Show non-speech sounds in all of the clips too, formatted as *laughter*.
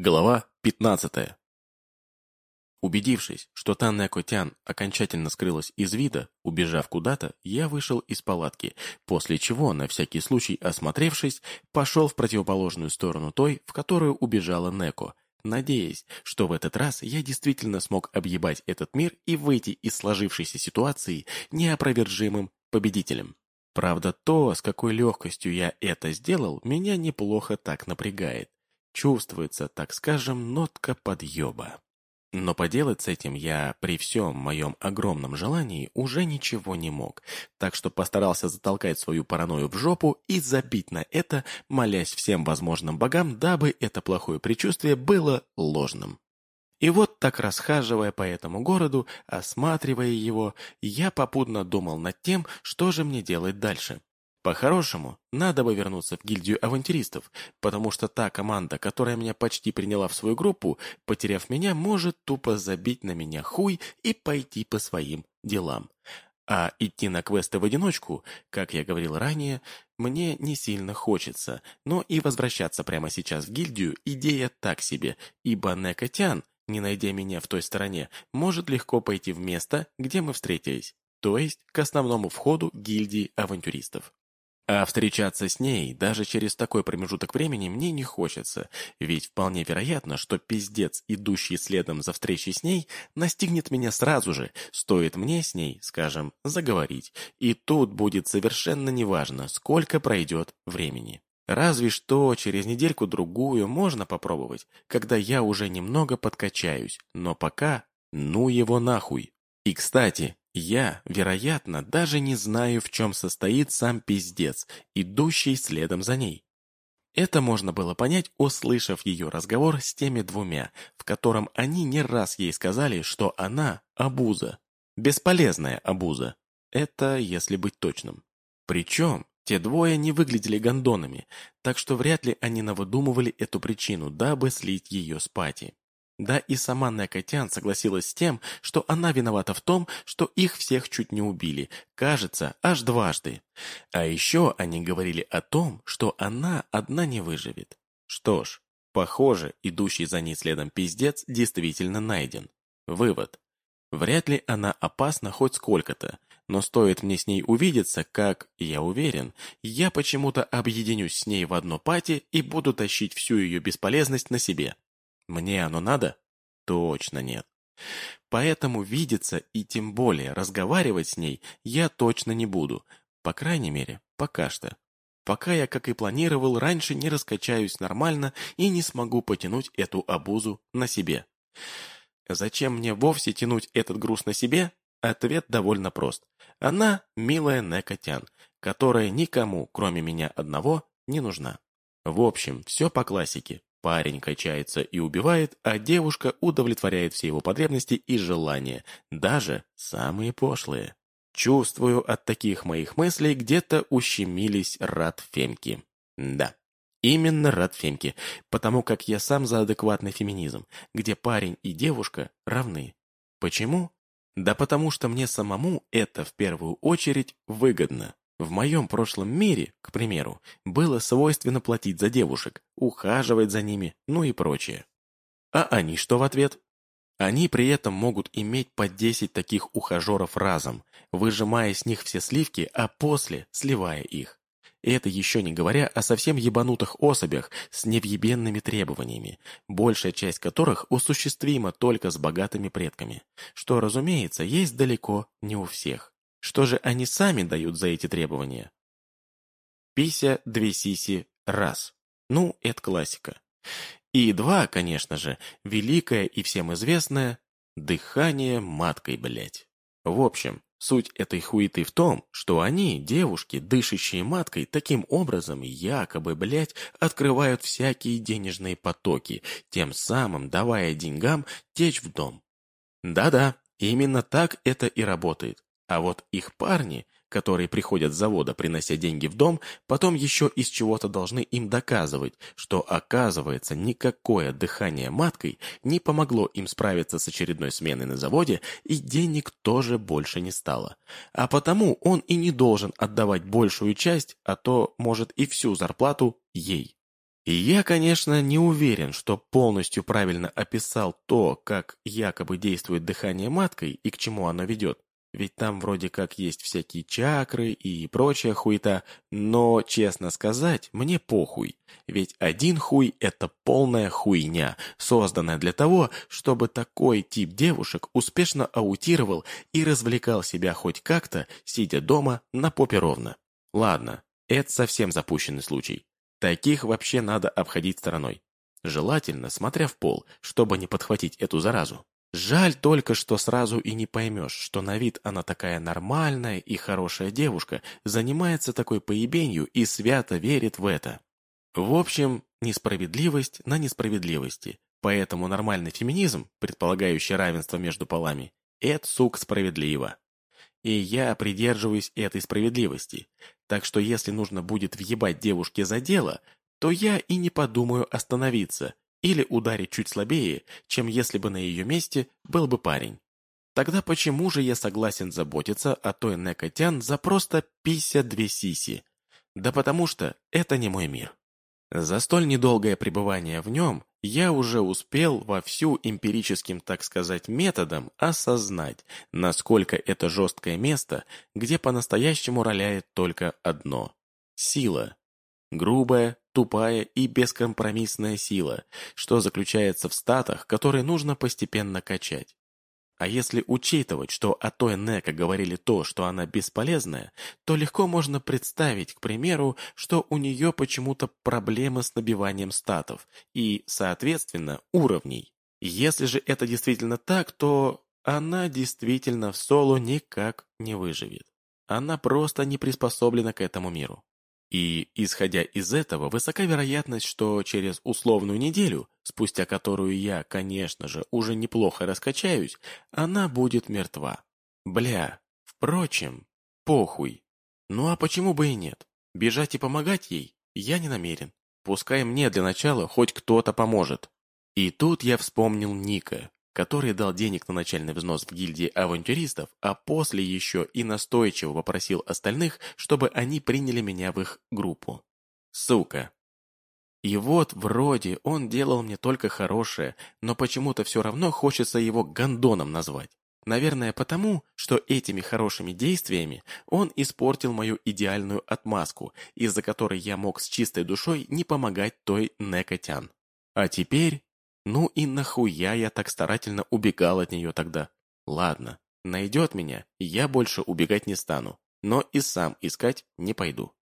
Глава 15. Убедившись, что Танная Котян окончательно скрылась из вида, убежав куда-то, я вышел из палатки, после чего, на всякий случай осмотревшись, пошел в противоположную сторону той, в которую убежала Неко, надеясь, что в этот раз я действительно смог объебать этот мир и выйти из сложившейся ситуации неопровержимым победителем. Правда, то, с какой легкостью я это сделал, меня неплохо так напрягает. Чувствуется, так скажем, нотка подъеба. Но поделать с этим я, при всем моем огромном желании, уже ничего не мог, так что постарался затолкать свою паранойю в жопу и забить на это, молясь всем возможным богам, дабы это плохое предчувствие было ложным. И вот так расхаживая по этому городу, осматривая его, я попутно думал над тем, что же мне делать дальше. По-хорошему, надо бы вернуться в гильдию авантюристов, потому что та команда, которая меня почти приняла в свою группу, потеряв меня, может тупо забить на меня хуй и пойти по своим делам. А идти на квесты в одиночку, как я говорил ранее, мне не сильно хочется, но и возвращаться прямо сейчас в гильдию идея так себе, иба Некотян, не найдя меня в той стороне, может легко пойти в место, где мы встретились, то есть к основному входу гильдии авантюристов. А встречаться с ней даже через такой промежуток времени мне не хочется, ведь вполне вероятно, что пиздец, идущий следом за встречей с ней, настигнет меня сразу же, стоит мне с ней, скажем, заговорить, и тут будет совершенно неважно, сколько пройдет времени. Разве что через недельку-другую можно попробовать, когда я уже немного подкачаюсь, но пока ну его нахуй. И, кстати, я, вероятно, даже не знаю, в чем состоит сам пиздец, идущий следом за ней. Это можно было понять, услышав ее разговор с теми двумя, в котором они не раз ей сказали, что она – обуза. Бесполезная обуза. Это если быть точным. Причем те двое не выглядели гондонами, так что вряд ли они навыдумывали эту причину, дабы слить ее с пати. Да и сама Некотян согласилась с тем, что она виновата в том, что их всех чуть не убили, кажется, аж дважды. А еще они говорили о том, что она одна не выживет. Что ж, похоже, идущий за ней следом пиздец действительно найден. Вывод. Вряд ли она опасна хоть сколько-то, но стоит мне с ней увидеться, как, я уверен, я почему-то объединюсь с ней в одно пати и буду тащить всю ее бесполезность на себе. Мне оно надо? Точно нет. Поэтому видеться и тем более разговаривать с ней я точно не буду. По крайней мере, пока что. Пока я, как и планировал, раньше не раскачаюсь нормально и не смогу потянуть эту обузу на себе. Зачем мне вовсе тянуть этот груз на себе? Ответ довольно прост. Она милая Некотян, которая никому, кроме меня одного, не нужна. В общем, все по классике. Парень качается и убивает, а девушка удовлетворяет все его потребности и желания, даже самые пошлые. Чувствую, от таких моих мыслей где-то ущемились рад Фемки. Да, именно рад Фемки, потому как я сам за адекватный феминизм, где парень и девушка равны. Почему? Да потому что мне самому это в первую очередь выгодно. В моем прошлом мире, к примеру, было свойственно платить за девушек, ухаживать за ними, ну и прочее. А они что в ответ? Они при этом могут иметь по 10 таких ухажеров разом, выжимая с них все сливки, а после сливая их. Это еще не говоря о совсем ебанутых особях с невъебенными требованиями, большая часть которых осуществима только с богатыми предками, что, разумеется, есть далеко не у всех. Что же они сами дают за эти требования? Пися, две сиси, раз. Ну, это классика. И два, конечно же, великое и всем известное дыхание маткой, блять. В общем, суть этой хуеты в том, что они, девушки, дышащие маткой, таким образом якобы, блять, открывают всякие денежные потоки, тем самым давая деньгам течь в дом. Да-да, именно так это и работает. А вот их парни, которые приходят с завода, принося деньги в дом, потом еще из чего-то должны им доказывать, что, оказывается, никакое дыхание маткой не помогло им справиться с очередной сменой на заводе, и денег тоже больше не стало. А потому он и не должен отдавать большую часть, а то, может, и всю зарплату ей. И я, конечно, не уверен, что полностью правильно описал то, как якобы действует дыхание маткой и к чему оно ведет. Ведь там вроде как есть всякие чакры и прочая хуета, но, честно сказать, мне похуй. Ведь один хуй – это полная хуйня, созданная для того, чтобы такой тип девушек успешно аутировал и развлекал себя хоть как-то, сидя дома на попе ровно. Ладно, это совсем запущенный случай. Таких вообще надо обходить стороной. Желательно, смотря в пол, чтобы не подхватить эту заразу. Жаль только, что сразу и не поймешь, что на вид она такая нормальная и хорошая девушка, занимается такой поебенью и свято верит в это. В общем, несправедливость на несправедливости. Поэтому нормальный феминизм, предполагающий равенство между полами, это, сук, справедливо. И я придерживаюсь этой справедливости. Так что если нужно будет въебать девушке за дело, то я и не подумаю остановиться или ударить чуть слабее, чем если бы на ее месте был бы парень. Тогда почему же я согласен заботиться о той Некотян за просто 52 сиси? Да потому что это не мой мир. За столь недолгое пребывание в нем я уже успел вовсю эмпирическим, так сказать, методом осознать, насколько это жесткое место, где по-настоящему роляет только одно – сила. Грубая, тупая и бескомпромиссная сила, что заключается в статах, которые нужно постепенно качать. А если учитывать, что о той Нека говорили то, что она бесполезная, то легко можно представить, к примеру, что у нее почему-то проблемы с набиванием статов и, соответственно, уровней. Если же это действительно так, то она действительно в соло никак не выживет. Она просто не приспособлена к этому миру. И, исходя из этого, высока вероятность, что через условную неделю, спустя которую я, конечно же, уже неплохо раскачаюсь, она будет мертва. Бля, впрочем, похуй. Ну а почему бы и нет? Бежать и помогать ей я не намерен. Пускай мне для начала хоть кто-то поможет. И тут я вспомнил Ника, который дал денег на начальный взнос в гильдии авантюристов, а после еще и настойчиво попросил остальных, чтобы они приняли меня в их группу. Сука. И вот вроде он делал мне только хорошее, но почему-то все равно хочется его гондоном назвать. Наверное, потому, что этими хорошими действиями он испортил мою идеальную отмазку, из-за которой я мог с чистой душой не помогать той Некотян. А теперь ну и нахуя я так старательно убегал от нее тогда? Ладно, найдет меня, я больше убегать не стану, но и сам искать не пойду.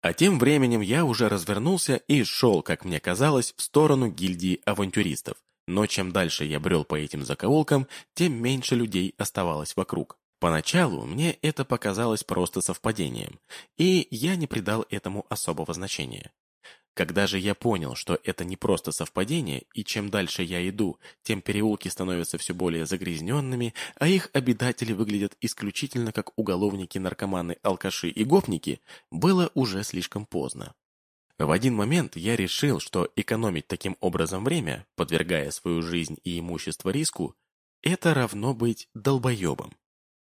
А тем временем я уже развернулся и шел, как мне казалось, в сторону гильдии авантюристов. Но чем дальше я брел по этим закоулкам, тем меньше людей оставалось вокруг. Поначалу мне это показалось просто совпадением, и я не придал этому особого значения. Когда же я понял, что это не просто совпадение, и чем дальше я иду, тем переулки становятся все более загрязненными, а их обитатели выглядят исключительно как уголовники, наркоманы, алкаши и гопники, было уже слишком поздно. В один момент я решил, что экономить таким образом время, подвергая свою жизнь и имущество риску, это равно быть долбоебом.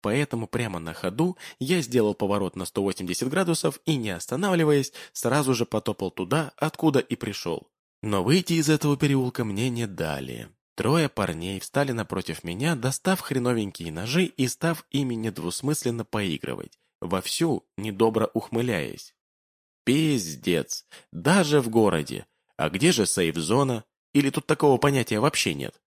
Поэтому прямо на ходу я сделал поворот на 180 градусов и, не останавливаясь, сразу же потопал туда, откуда и пришел. Но выйти из этого переулка мне не дали. Трое парней встали напротив меня, достав хреновенькие ножи и став ими недвусмысленно поигрывать, вовсю недобро ухмыляясь. Пиздец! Даже в городе! А где же сейф-зона? Или тут такого понятия вообще нет?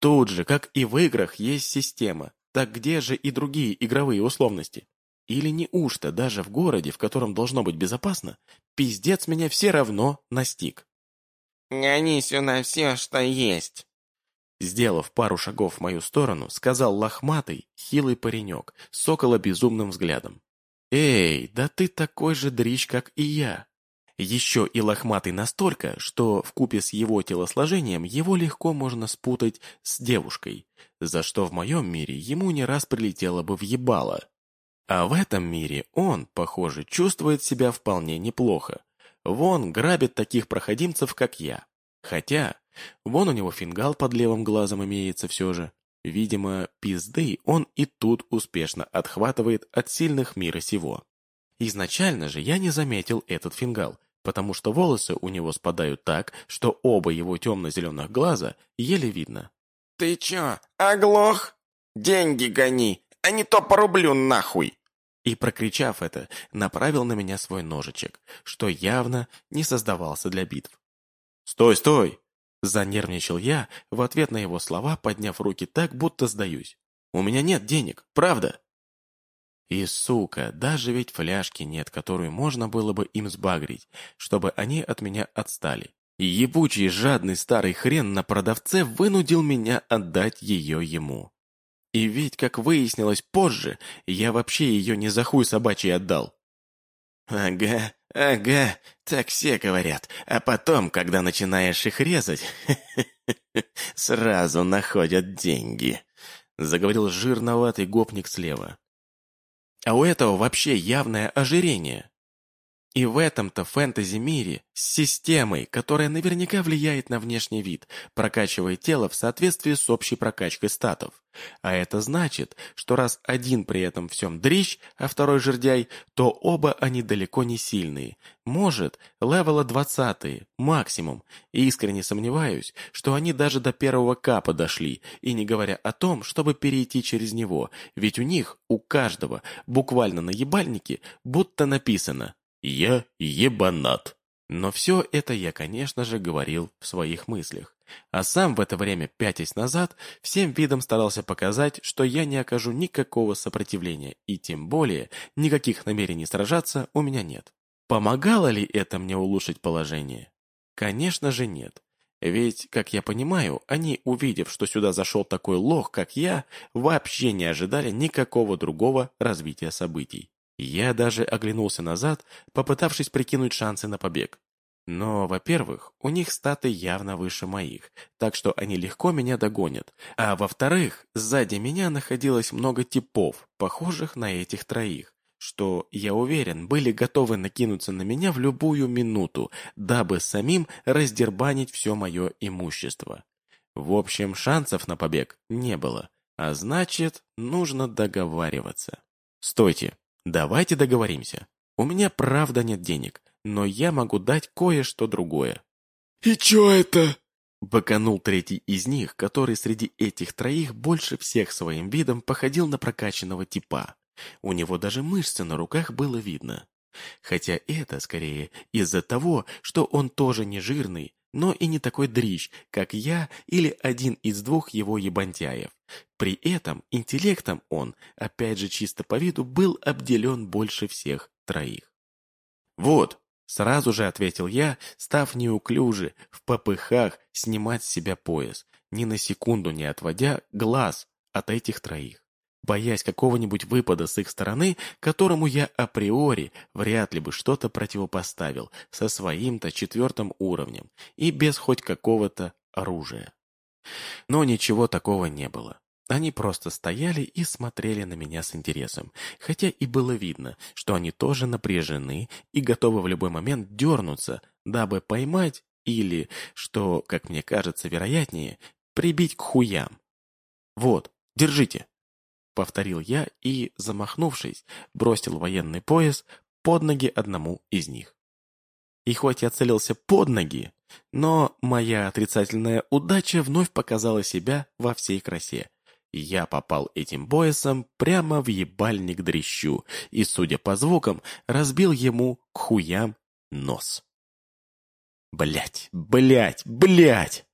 Тут же, как и в играх, есть система, так где же и другие игровые условности? Или неужто даже в городе, в котором должно быть безопасно, пиздец меня все равно настиг? «Гони сюда все, что есть!» Сделав пару шагов в мою сторону, сказал лохматый, хилый паренек с около безумным взглядом. «Эй, да ты такой же дрищ, как и я!» Еще и лохматый настолько, что в купе с его телосложением его легко можно спутать с девушкой, за что в моем мире ему не раз прилетело бы в ебало. А в этом мире он, похоже, чувствует себя вполне неплохо. Вон грабит таких проходимцев, как я. Хотя, вон у него фингал под левым глазом имеется все же. Видимо, пизды он и тут успешно отхватывает от сильных мира сего. Изначально же я не заметил этот фингал, потому что волосы у него спадают так, что оба его темно-зеленых глаза еле видно. «Ты чё, оглох? Деньги гони, а не то порублю нахуй!» И, прокричав это, направил на меня свой ножичек, что явно не создавался для битв. «Стой, стой!» Занервничал я, в ответ на его слова, подняв руки так, будто сдаюсь. «У меня нет денег, правда?» И, сука, даже ведь фляжки нет, которую можно было бы им сбагрить, чтобы они от меня отстали. И ебучий жадный старый хрен на продавце вынудил меня отдать ее ему. И ведь, как выяснилось позже, я вообще ее не за хуй собачий отдал. «Ага, ага, так все говорят. А потом, когда начинаешь их резать, *laughs* сразу находят деньги», — заговорил жирноватый гопник слева. А у этого вообще явное ожирение. И в этом-то фэнтези-мире с системой, которая наверняка влияет на внешний вид, прокачивая тело в соответствии с общей прокачкой статов. А это значит, что раз один при этом всем дрищ, а второй жердяй, то оба они далеко не сильные. Может, левела двадцатые, максимум. И искренне сомневаюсь, что они даже до первого капа дошли, и не говоря о том, чтобы перейти через него, ведь у них, у каждого, буквально на ебальнике, будто написано я ебанат. Но все это я, конечно же, говорил в своих мыслях. А сам в это время, пятясь назад, всем видом старался показать, что я не окажу никакого сопротивления, и тем более никаких намерений сражаться у меня нет. Помогало ли это мне улучшить положение? Конечно же нет. Ведь, как я понимаю, они, увидев, что сюда зашел такой лох, как я, вообще не ожидали никакого другого развития событий. Я даже оглянулся назад, попытавшись прикинуть шансы на побег. Но, во-первых, у них статы явно выше моих, так что они легко меня догонят. А во-вторых, сзади меня находилось много типов, похожих на этих троих, что, я уверен, были готовы накинуться на меня в любую минуту, дабы самим раздербанить все мое имущество. В общем, шансов на побег не было, а значит, нужно договариваться. «Стойте!» Давайте договоримся. У меня правда нет денег, но я могу дать кое-что другое. «И чё это?» Баканул третий из них, который среди этих троих больше всех своим видом походил на прокачанного типа. У него даже мышцы на руках было видно. Хотя это, скорее, из-за того, что он тоже не жирный, но и не такой дрищ, как я или один из двух его ебантяев. При этом интеллектом он, опять же чисто по виду, был обделен больше всех троих. «Вот», — сразу же ответил я, став неуклюже, в попыхах снимать с себя пояс, ни на секунду не отводя глаз от этих троих боясь какого-нибудь выпада с их стороны, которому я априори вряд ли бы что-то противопоставил со своим-то четвертым уровнем и без хоть какого-то оружия. Но ничего такого не было. Они просто стояли и смотрели на меня с интересом, хотя и было видно, что они тоже напряжены и готовы в любой момент дернуться, дабы поймать или, что, как мне кажется вероятнее, прибить к хуям. «Вот, держите!» Повторил я и, замахнувшись, бросил военный пояс под ноги одному из них. И хоть я целился под ноги, но моя отрицательная удача вновь показала себя во всей красе. Я попал этим поясом прямо в ебальник дрищу и, судя по звукам, разбил ему к хуям нос. Блять, блять, блять!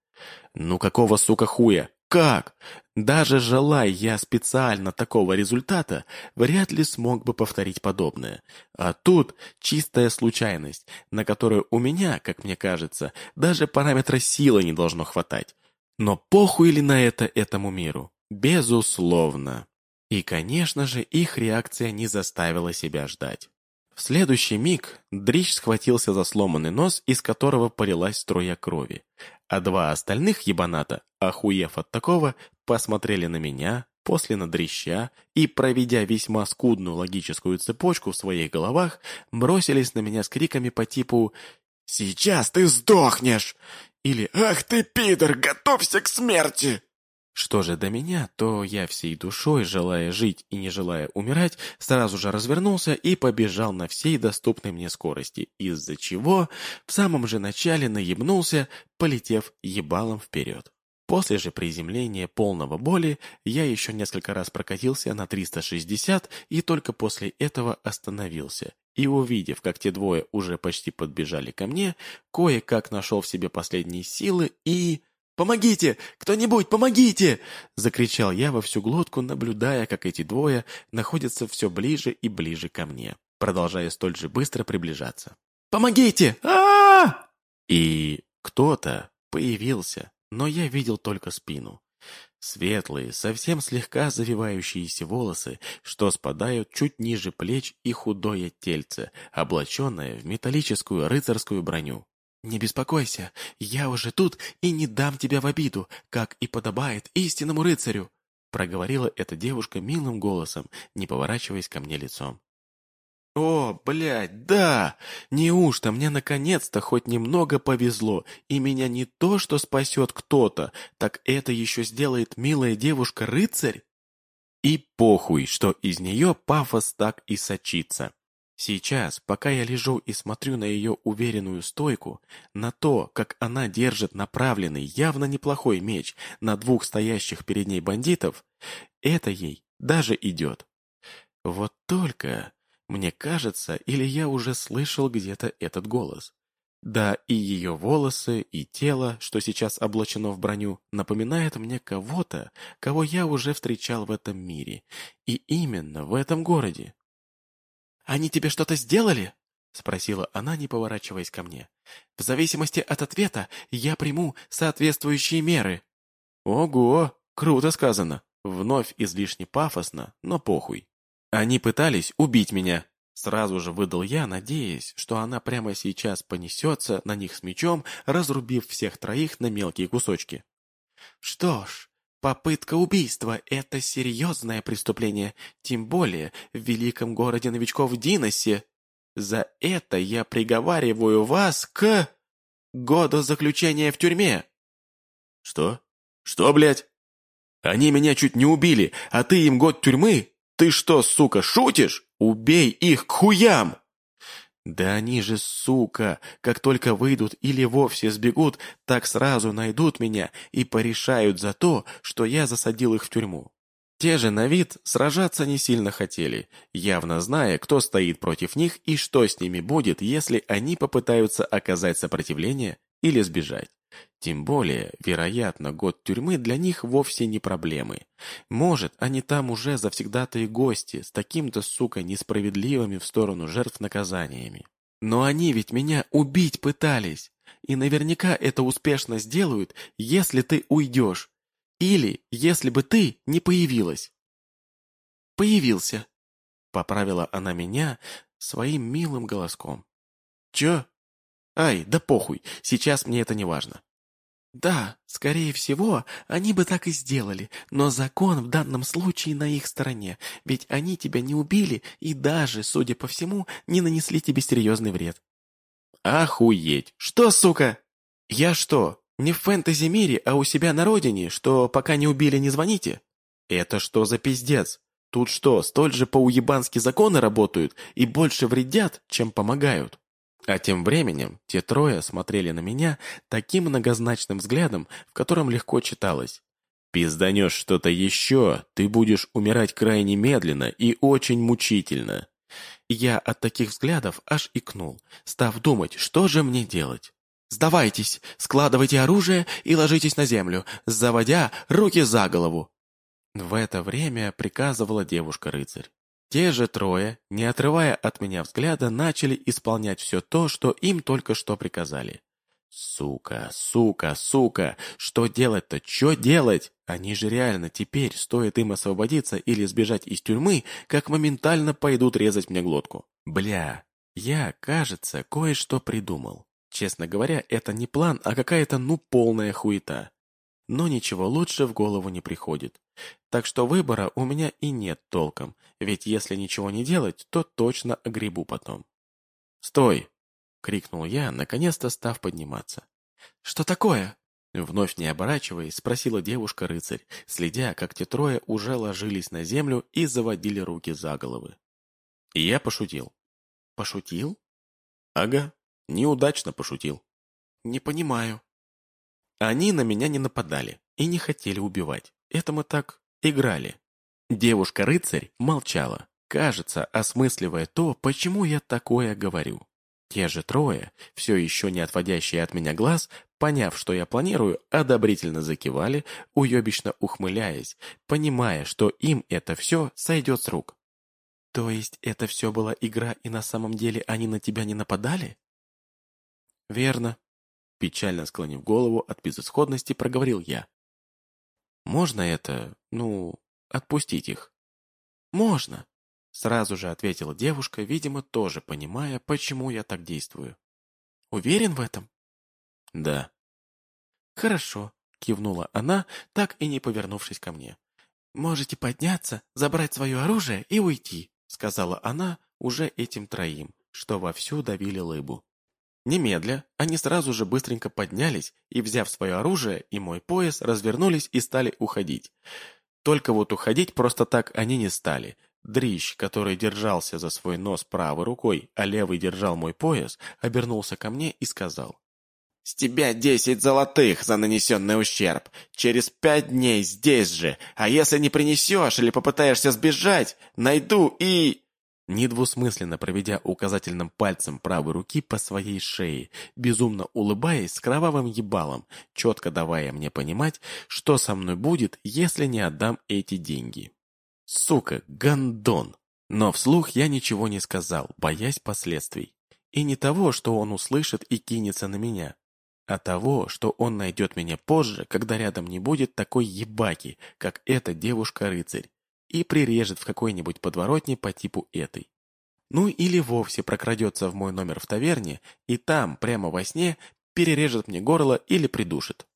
Ну какого, сука, хуя? Как? Даже желая я специально такого результата, вряд ли смог бы повторить подобное. А тут чистая случайность, на которую у меня, как мне кажется, даже параметра силы не должно хватать. Но похуй ли на это этому миру? Безусловно. И, конечно же, их реакция не заставила себя ждать. В следующий миг Дрищ схватился за сломанный нос, из которого полилась струя крови. А два остальных ебаната, охуев от такого, посмотрели на меня, после на дрища и, проведя весьма скудную логическую цепочку в своих головах, бросились на меня с криками по типу «Сейчас ты сдохнешь!» или «Ах ты, пидор, готовься к смерти!» Что же до меня, то я всей душой, желая жить и не желая умирать, сразу же развернулся и побежал на всей доступной мне скорости, из-за чего в самом же начале наебнулся, полетев ебалом вперед. После же приземления полного боли я еще несколько раз прокатился на 360 и только после этого остановился. И увидев, как те двое уже почти подбежали ко мне, кое-как нашел в себе последние силы и... «Помогите! Кто-нибудь, помогите!» — закричал я во всю глотку, наблюдая, как эти двое находятся все ближе и ближе ко мне, продолжая столь же быстро приближаться. «Помогите! а, -а, И кто-то появился, но я видел только спину. Светлые, совсем слегка завивающиеся волосы, что спадают чуть ниже плеч и худое тельце, облаченное в металлическую рыцарскую броню. «Не беспокойся, я уже тут и не дам тебя в обиду, как и подобает истинному рыцарю», проговорила эта девушка милым голосом, не поворачиваясь ко мне лицом. «О, блядь, да! Неужто мне наконец-то хоть немного повезло, и меня не то что спасет кто-то, так это еще сделает милая девушка-рыцарь?» И похуй, что из нее пафос так и сочится. Сейчас, пока я лежу и смотрю на ее уверенную стойку, на то, как она держит направленный, явно неплохой меч на двух стоящих перед ней бандитов, это ей даже идет. Вот только, мне кажется, или я уже слышал где-то этот голос. Да, и ее волосы, и тело, что сейчас облачено в броню, напоминает мне кого-то, кого я уже встречал в этом мире, и именно в этом городе. «Они тебе что-то сделали?» — спросила она, не поворачиваясь ко мне. «В зависимости от ответа я приму соответствующие меры». «Ого! Круто сказано! Вновь излишне пафосно, но похуй. Они пытались убить меня!» Сразу же выдал я, надеясь, что она прямо сейчас понесется на них с мечом, разрубив всех троих на мелкие кусочки. «Что ж, Попытка убийства – это серьезное преступление, тем более в великом городе новичков Диносе. За это я приговариваю вас к... году заключения в тюрьме. Что? Что, блядь? Они меня чуть не убили, а ты им год тюрьмы? Ты что, сука, шутишь? Убей их к хуям! Да они же, сука, как только выйдут или вовсе сбегут, так сразу найдут меня и порешают за то, что я засадил их в тюрьму. Те же на вид сражаться не сильно хотели, явно зная, кто стоит против них и что с ними будет, если они попытаются оказать сопротивление или сбежать. Тем более, вероятно, год тюрьмы для них вовсе не проблемы. Может, они там уже завсегдатые гости с таким-то, сука, несправедливыми в сторону жертв наказаниями. Но они ведь меня убить пытались. И наверняка это успешно сделают, если ты уйдешь. Или если бы ты не появилась. Появился. Поправила она меня своим милым голоском. Чё? Ай, да похуй, сейчас мне это не важно. Да, скорее всего, они бы так и сделали, но закон в данном случае на их стороне, ведь они тебя не убили и даже, судя по всему, не нанесли тебе серьезный вред. Охуеть! Что, сука? Я что, не в фэнтези-мире, а у себя на родине, что пока не убили, не звоните? Это что за пиздец? Тут что, столь же по-уебански законы работают и больше вредят, чем помогают? А тем временем те трое смотрели на меня таким многозначным взглядом, в котором легко читалось. «Пизданешь что-то еще, ты будешь умирать крайне медленно и очень мучительно». Я от таких взглядов аж икнул, став думать, что же мне делать. «Сдавайтесь, складывайте оружие и ложитесь на землю, заводя руки за голову!» В это время приказывала девушка-рыцарь. Те же трое, не отрывая от меня взгляда, начали исполнять все то, что им только что приказали. Сука, сука, сука, что делать-то, что делать? Они же реально теперь, стоит им освободиться или сбежать из тюрьмы, как моментально пойдут резать мне глотку. Бля, я, кажется, кое-что придумал. Честно говоря, это не план, а какая-то ну полная хуета но ничего лучше в голову не приходит. Так что выбора у меня и нет толком, ведь если ничего не делать, то точно огребу потом. «Стой!» — крикнул я, наконец-то став подниматься. «Что такое?» Вновь не оборачиваясь, спросила девушка-рыцарь, следя, как те трое уже ложились на землю и заводили руки за головы. И я пошутил. Пошутил? Ага, неудачно пошутил. Не понимаю. Они на меня не нападали и не хотели убивать. Это мы так играли. Девушка-рыцарь молчала, кажется, осмысливая то, почему я такое говорю. Те же трое, все еще не отводящие от меня глаз, поняв, что я планирую, одобрительно закивали, уебищно ухмыляясь, понимая, что им это все сойдет с рук. «То есть это все была игра, и на самом деле они на тебя не нападали?» «Верно», — печально склонив голову от безысходности, проговорил я. «Можно это, ну, отпустить их?» «Можно», Сразу же ответила девушка, видимо, тоже понимая, почему я так действую. «Уверен в этом?» «Да». «Хорошо», — кивнула она, так и не повернувшись ко мне. «Можете подняться, забрать свое оружие и уйти», — сказала она уже этим троим, что вовсю давили лыбу. Немедля, они сразу же быстренько поднялись и, взяв свое оружие и мой пояс, развернулись и стали уходить. Только вот уходить просто так они не стали — Дрищ, который держался за свой нос правой рукой, а левый держал мой пояс, обернулся ко мне и сказал. «С тебя десять золотых за нанесенный ущерб. Через пять дней здесь же. А если не принесешь или попытаешься сбежать, найду и...» Недвусмысленно проведя указательным пальцем правой руки по своей шее, безумно улыбаясь с кровавым ебалом, четко давая мне понимать, что со мной будет, если не отдам эти деньги. Сука, гандон! Но вслух я ничего не сказал, боясь последствий. И не того, что он услышит и кинется на меня, а того, что он найдет меня позже, когда рядом не будет такой ебаки, как эта девушка-рыцарь, и прирежет в какой-нибудь подворотне по типу этой. Ну или вовсе прокрадется в мой номер в таверне и там, прямо во сне, перережет мне горло или придушит.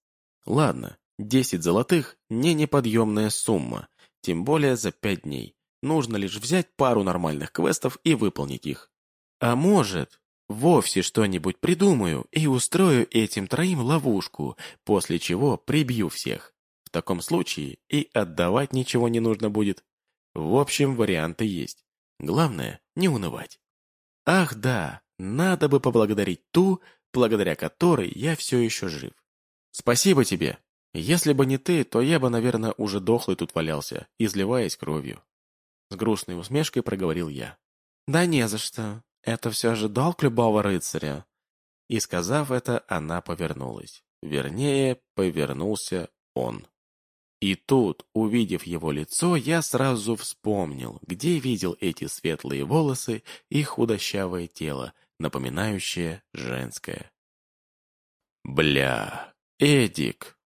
Ладно, десять золотых – не неподъемная сумма, тем более за пять дней. Нужно лишь взять пару нормальных квестов и выполнить их. А может, вовсе что-нибудь придумаю и устрою этим троим ловушку, после чего прибью всех. Таком случае и отдавать ничего не нужно будет. В общем, варианты есть. Главное, не унывать. Ах да, надо бы поблагодарить ту, благодаря которой я все еще жив. Спасибо тебе, если бы не ты, то я бы, наверное, уже дохлый тут валялся, изливаясь кровью. С грустной усмешкой проговорил я. Да не за что. Это все же долг любого рыцаря. И сказав это, она повернулась. Вернее, повернулся он. И тут, увидев его лицо, я сразу вспомнил, где видел эти светлые волосы и худощавое тело, напоминающее женское. Бля, Эдик,